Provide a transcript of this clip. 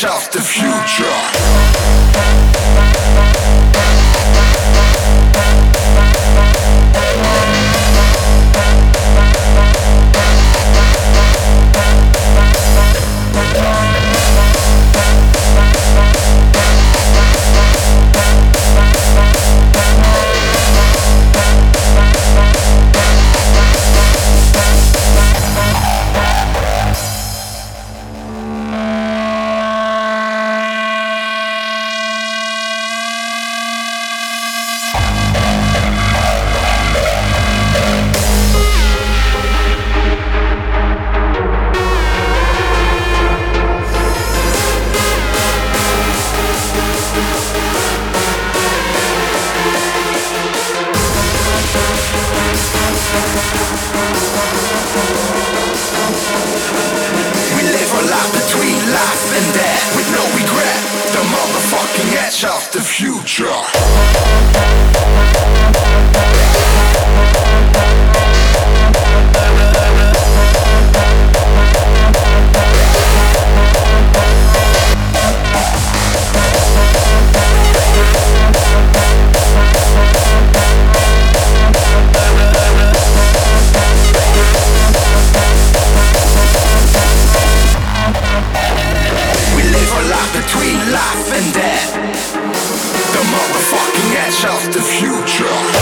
just the future. sketch of the future. yourself the future.